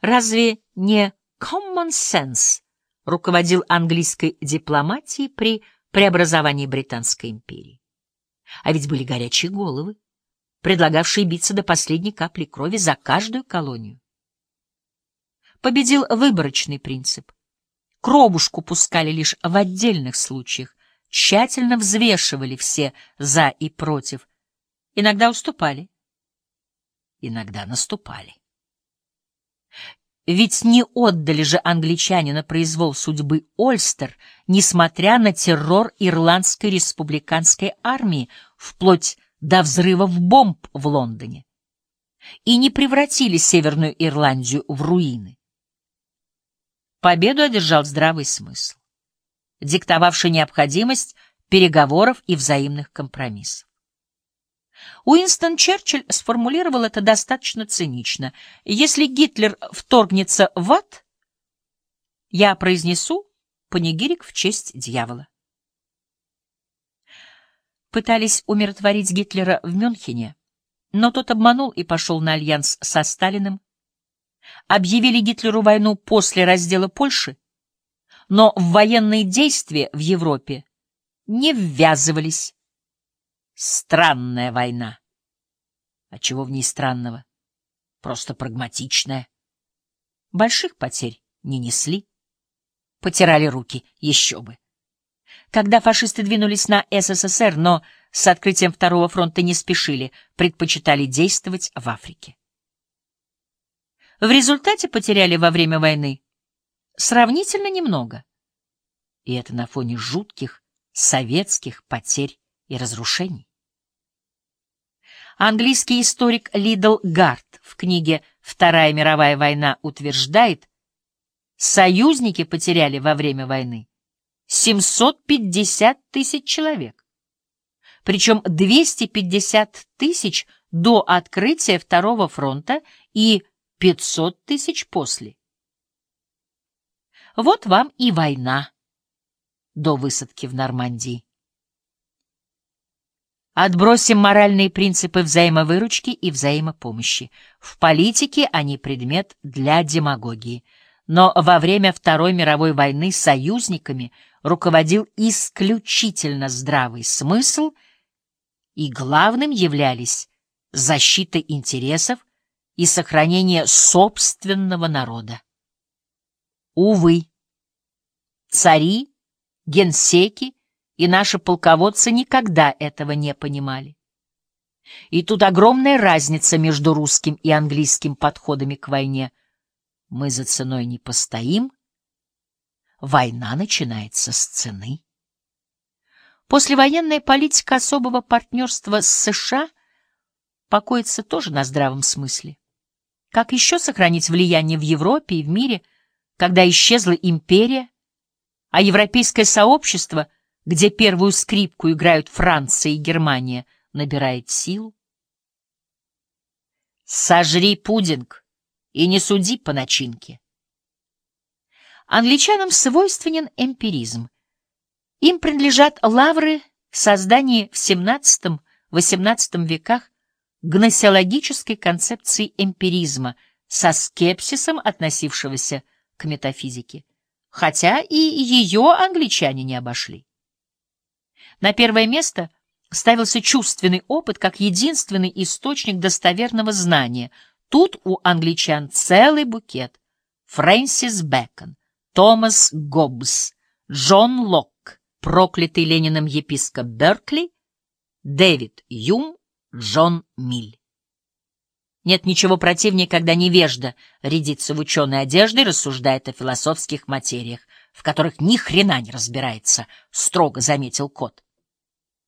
Разве не common sense руководил английской дипломатией при преобразовании Британской империи? А ведь были горячие головы, предлагавшие биться до последней капли крови за каждую колонию. Победил выборочный принцип. Кровушку пускали лишь в отдельных случаях, тщательно взвешивали все «за» и «против», иногда уступали, иногда наступали. Ведь не отдали же англичане на произвол судьбы Ольстер, несмотря на террор Ирландской республиканской армии, вплоть до взрывов бомб в Лондоне, и не превратили Северную Ирландию в руины. Победу одержал здравый смысл, диктовавший необходимость переговоров и взаимных компромиссов. Уинстон Черчилль сформулировал это достаточно цинично. «Если Гитлер вторгнется в ад, я произнесу панигирик в честь дьявола». Пытались умиротворить Гитлера в Мюнхене, но тот обманул и пошел на альянс со Сталиным. Объявили Гитлеру войну после раздела Польши, но в военные действия в Европе не ввязывались Странная война. А чего в ней странного? Просто прагматичная. Больших потерь не несли. Потирали руки, еще бы. Когда фашисты двинулись на СССР, но с открытием Второго фронта не спешили, предпочитали действовать в Африке. В результате потеряли во время войны сравнительно немного. И это на фоне жутких советских потерь и разрушений. Английский историк Лидл Гарт в книге «Вторая мировая война» утверждает, союзники потеряли во время войны 750 тысяч человек, причем 250 тысяч до открытия Второго фронта и 500 тысяч после. Вот вам и война до высадки в Нормандии. Отбросим моральные принципы взаимовыручки и взаимопомощи. В политике они предмет для демагогии. Но во время Второй мировой войны союзниками руководил исключительно здравый смысл, и главным являлись защита интересов и сохранение собственного народа. Увы, цари, генсеки и наши полководцы никогда этого не понимали. И тут огромная разница между русским и английским подходами к войне. Мы за ценой не постоим. Война начинается с цены. Послевоенная политика особого партнерства с США покоится тоже на здравом смысле. Как еще сохранить влияние в Европе и в мире, когда исчезла империя, а европейское сообщество — где первую скрипку играют Франция и Германия, набирает силу. Сожри пудинг и не суди по начинке. Англичанам свойственен эмпиризм. Им принадлежат лавры в создании в XVII-XVIII веках гносеологической концепции эмпиризма со скепсисом, относившегося к метафизике, хотя и ее англичане не обошли. На первое место ставился чувственный опыт как единственный источник достоверного знания. Тут у англичан целый букет. Фрэнсис Бэкон, Томас Гоббс, Джон Локк, проклятый Лениным епископ Беркли, Дэвид Юм, Джон Миль. Нет ничего противнее, когда невежда рядится в ученой одежде и рассуждает о философских материях, в которых ни хрена не разбирается, — строго заметил кот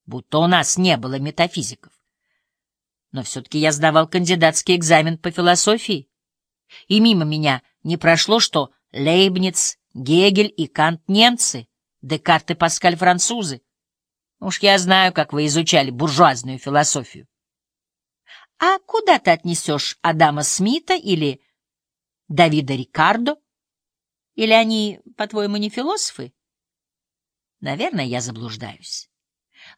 будто у нас не было метафизиков. Но все-таки я сдавал кандидатский экзамен по философии, и мимо меня не прошло, что Лейбниц, Гегель и Кант немцы, Декарт и Паскаль французы. Уж я знаю, как вы изучали буржуазную философию. А куда ты отнесешь Адама Смита или Давида Рикардо? Или они, по-твоему, не философы? Наверное, я заблуждаюсь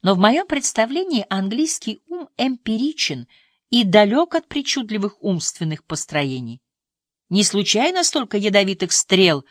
но в моем представлении английский ум эмпиричен и далек от причудливых умственных построений. Не случайно столько ядовитых стрел